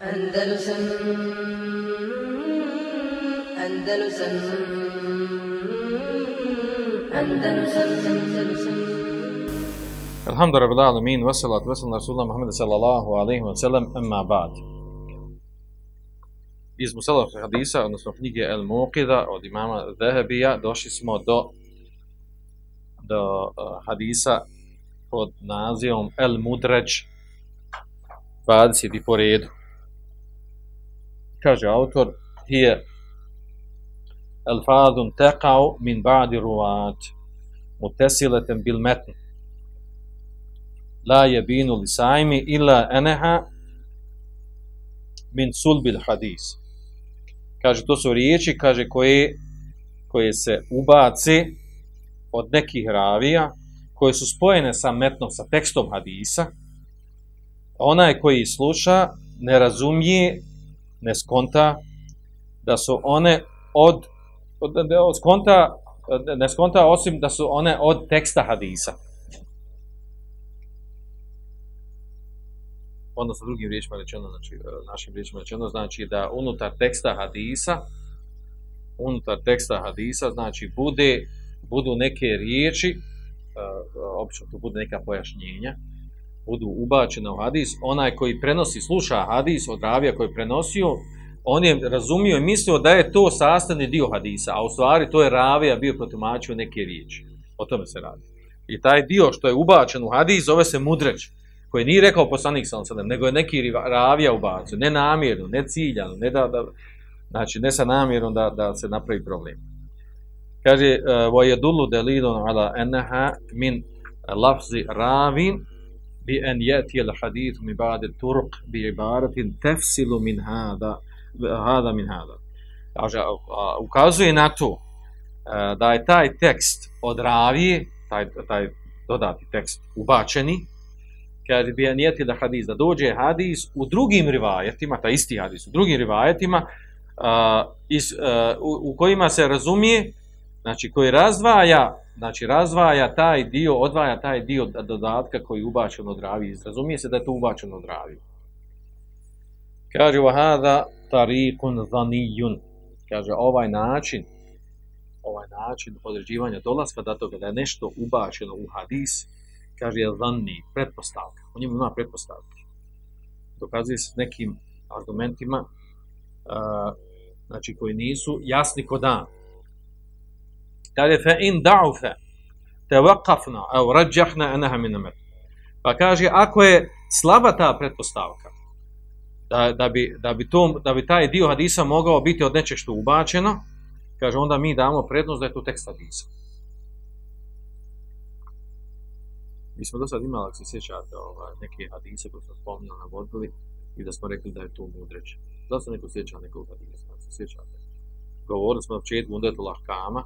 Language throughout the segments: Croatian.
أندلسن أندلسن أندلسن أندلسن الحمد لله رب العالمين والصلاة والسلام على رسول الله محمد صلى الله عليه وسلم أما بعد Iz Musalaf hadisa, odnosno knjige El Muqida od imama Zahebija, došli smo do, do uh, hadisa pod nazivom El Mudreč 20. po redu. Kaže autor, hije Al-fadun teqa'u min ba'di ruvat, mutesileten bil metn, la jebinu li sajmi illa eneha min sulbil hadis. Kaže, to su riječi, kaže, koje, koje se ubace od nekih ravija, koje su spojene sa metnom, sa tekstom hadisa, onaj koji sluša ne razumije, ne skonta da su one od, od, skonta, ne skonta osim da su one od teksta hadisa. odnosno drugim riječima rečeno, znači našim riječima rečeno, znači da unutar teksta hadisa, unutar teksta hadisa, znači bude, budu neke riječi, obično to bude neka pojašnjenja, budu ubačena u hadis, onaj koji prenosi, sluša hadis od ravija koji je prenosio, on je razumio i mislio da je to sastavni dio hadisa, a u stvari to je ravija bio protumačio neke riječi. O tome se radi. I taj dio što je ubačen u hadis zove se mudreć, koji nije rekao poslanik sa nego je neki ravija ubacio, ne namjerno, ne ciljano, ne da, da znači ne sa namjerom da, da se napravi problem. Kaže, vojadulu delilon ala enaha min lafzi ravin بِأَنْ يَأْتِيَ الْحَدِيثُ مِنْ بَعْدِ التُّرْقِ بِعِبَارَةٍ تَفْسِلُ مِنْ هَذَا هَذَا مِنْ هَذَا Kaže, ukazuje na to da je taj tekst od ravije, taj, taj dodati tekst ubačeni, kaže bi nijeti da hadis, da dođe hadis u drugim rivajetima, ta isti hadis, u drugim rivajetima, uh, iz, uh, u, u, kojima se razumije, Znači koji razdvaja, znači razdvaja taj dio, odvaja taj dio dodatka koji je ubačen od ravi. Razumije se da je to ubačeno od ravi. Kaže, vahada tarikun zanijun. Kaže, ovaj način, ovaj način određivanja dolaska da toga da je nešto ubačeno u hadis, kaže, je zanni, pretpostavka. U njemu ima pretpostavke. Dokazuje se s nekim argumentima, uh, znači koji nisu jasni kod dan. Kaže fe in da'ufe te vakafna evo rađahna enaha minamet. Pa kaže ako je slaba ta pretpostavka da, da, bi, da, bi to, da bi taj dio hadisa mogao biti od nečeg što ubačeno, kaže onda mi damo prednost da je to tekst hadisa. Mi smo do sad imali, ako se sjećate, ovaj, neke hadise koje smo spominjali na vodili i da smo rekli da je to mudreć. Da se neko sjeća nekog hadisa, ako se sjećate. Govorili smo na početku Undetu Lahkama,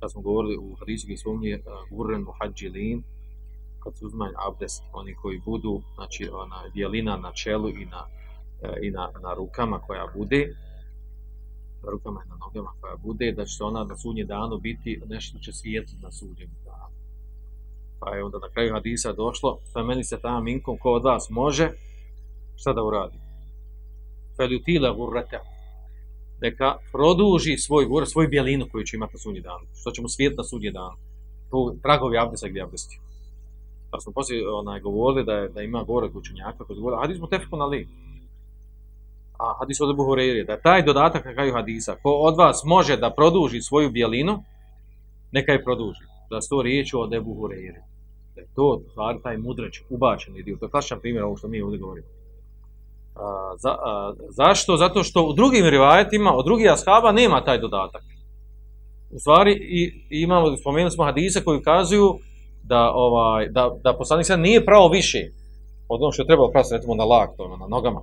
kad smo govorili u hadisu gdje spominje Gurren Muhađilin, kad su uzmanj abdest, oni koji budu, znači, ona dijelina na čelu i na, uh, i na, na rukama koja bude, na rukama i na nogama koja bude, da će se ona na sudnje danu biti nešto će svijetiti na sudnjem danu. Pa je onda na kraju hadisa došlo, fa meni se tamo minkom, ko od vas može, šta da uradi? Feljutile gurrete. Neka produži svoj gur, svoju bijelinu koju će imati na sudnji dan. Što ćemo svijet na sudnji dan. Tu tragovi abdesa gdje abdesti. Pa smo poslije onaj, govorili da, je, da ima gore učenjaka koji govore, hadis mu na li. A hadis od Ebu da taj dodatak na kraju hadisa, ko od vas može da produži svoju bijelinu, neka je produži da su to riječi od Ebu Hureyre. Da je to stvar taj mudrač ubačeni dio. To je klasičan primjer ovo što mi ovdje govorimo. Za, a, zašto? Zato što u drugim rivajetima, od drugih ashaba nema taj dodatak. U stvari i, imamo, spomenuli smo hadise koji ukazuju da, ovaj, da, da poslanik sad nije pravo više od onog što je trebalo prati, recimo na lak, to, na nogama.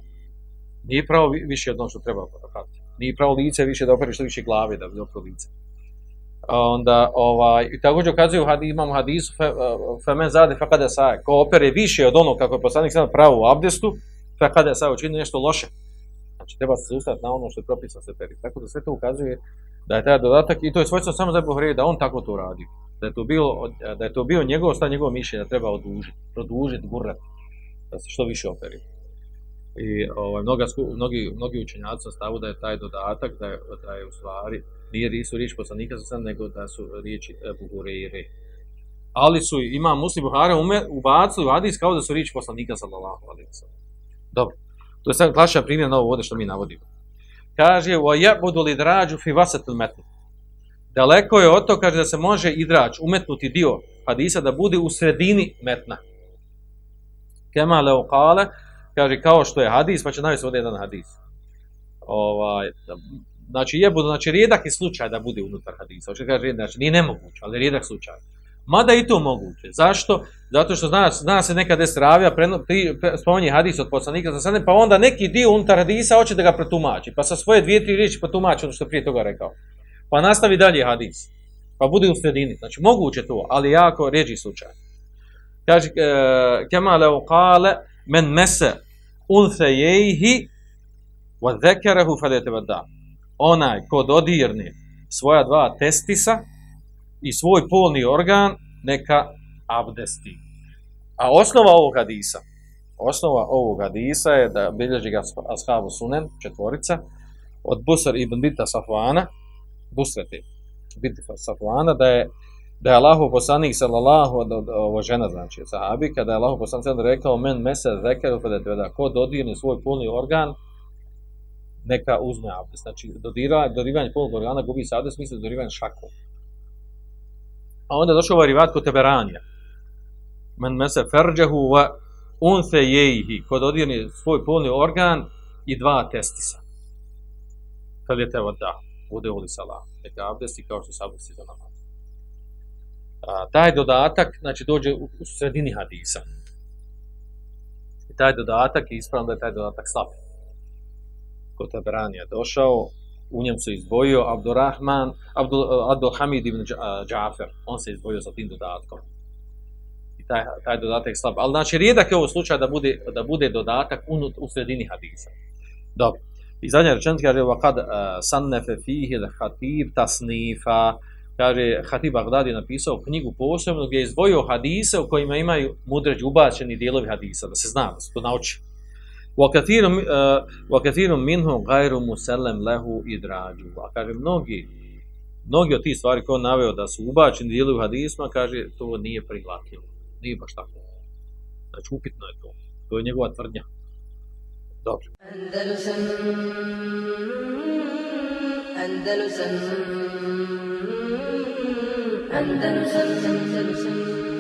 Nije pravo više od onog što je trebalo prati. Nije pravo lice više da operi što više glave da bi opro lice onda ovaj i također ukazuje had, imamo hadisu fe, femen zade fa kada sa ko opere više od onog kako je poslanik sam pravo u abdestu fa kada sa učini nešto loše znači treba se zaustaviti na ono što je propisano se peri tako da sve to ukazuje da je taj dodatak i to je svojstvo samo za Buhari da on tako to radi da je to bilo da je to bio njegov stav njegov mišljenje da treba odužiti produžiti gurati da se što više operi I ovaj, mnoga, mnogi, mnogi učenjaci stavu da je taj dodatak, da je, da je u stvari, nije nisu riječ poslanika sa nego da su riječi Ebu Hureyre. Ali su, ima muslim Buhara ume, ubacili u hadis kao da su riječi poslanika sallallahu alaihi. Dobro. To je sad klasičan primjer na ovo što mi navodimo. Kaže, o jebudu li drađu fi vasetul metnu. Daleko je od to, kaže, da se može idrač, umetnuti dio hadisa da bude u sredini metna. Kema leo kale, kaže, kao što je hadis, pa će navesti ovdje jedan hadis. Ovaj, znači, jebudu, znači, rijedak je slučaj da bude unutar hadisa. Kaže, znači, nije nemoguće, ali rijedak slučaj. Mada i to moguće. Zašto? Zato što zna, zna se nekad des ravija, spominje hadis od poslanika pa onda neki dio unutar hadisa hoće da ga pretumači, pa sa svoje dvije, tri riječi pretumači ono što je prije toga rekao. Pa nastavi dalje hadis. Pa bude u sredini. Znači, moguće to, ali jako rijeđi slučaj. Kaže, e, kema leo kale, men mese unthejejhi wa dhekerahu fadetevada. Onaj ko dodirne svoja dva testisa i svoj polni organ, neka abdesti. A osnova ovog hadisa, osnova ovog hadisa je da bilježi ga ashabu sunen, četvorica, od Busar ibn Bita Safvana, Busrete, Bita Safvana, da je da je Allahu poslanik sallallahu ovo žena znači sahabi kada je Allahu poslanik rekao men mese zekeru da ko dodirne svoj polni organ neka uzme abdest. Znači dodira, dodirivanje polnog organa gubi se abdest, misli dodirivanje šakom. A onda je došao ovaj rivat kod Teberanija. Men mese ferđahu wa unfe jejhi, ko dodirne svoj polni organ i dva testisa. Kad je teba da, bude uli salam. Neka abdesti kao što se abdesti za namaz. A, taj dodatak, znači, dođe u, u sredini hadisa. I taj dodatak je ispravno da je taj dodatak slab. Kod Taberanija došao, u njem se izdvojio Abdurrahman, Abdul, Abdul Hamid ibn Dža- Džafer, on se izdvojio sa tim dodatkom I taj, taj dodatak je slab. Ali znači, rijedak je ovo slučaj da bude, da bude dodatak u, u sredini hadisa. Dobro. I zadnja rečenica kaže, وَقَدْ uh, سَنَّفَ فِيهِ الْحَتِيب تَسْنِيفًا kaže, Hatib Bagdad je napisao knjigu posebno gdje je izdvojio hadise u kojima imaju mudređi ubačeni dijelovi hadisa, da se zna, da se to nauči. وَكَثِيرٌ uh, وَكَثِيرٌ مِنْهُ غَيْرُ مُسَلَّمْ لَهُ إِدْرَاجُ A kaže, mnogi, mnogi od tih stvari koje on naveo da su ubačeni dijelovi hadisma, kaže, to nije prihvatljivo. Nije baš tako. Znači, upitno je to. To je njegova tvrdnja. Dobro. Andalusam Andalusam Andalusam Andalusam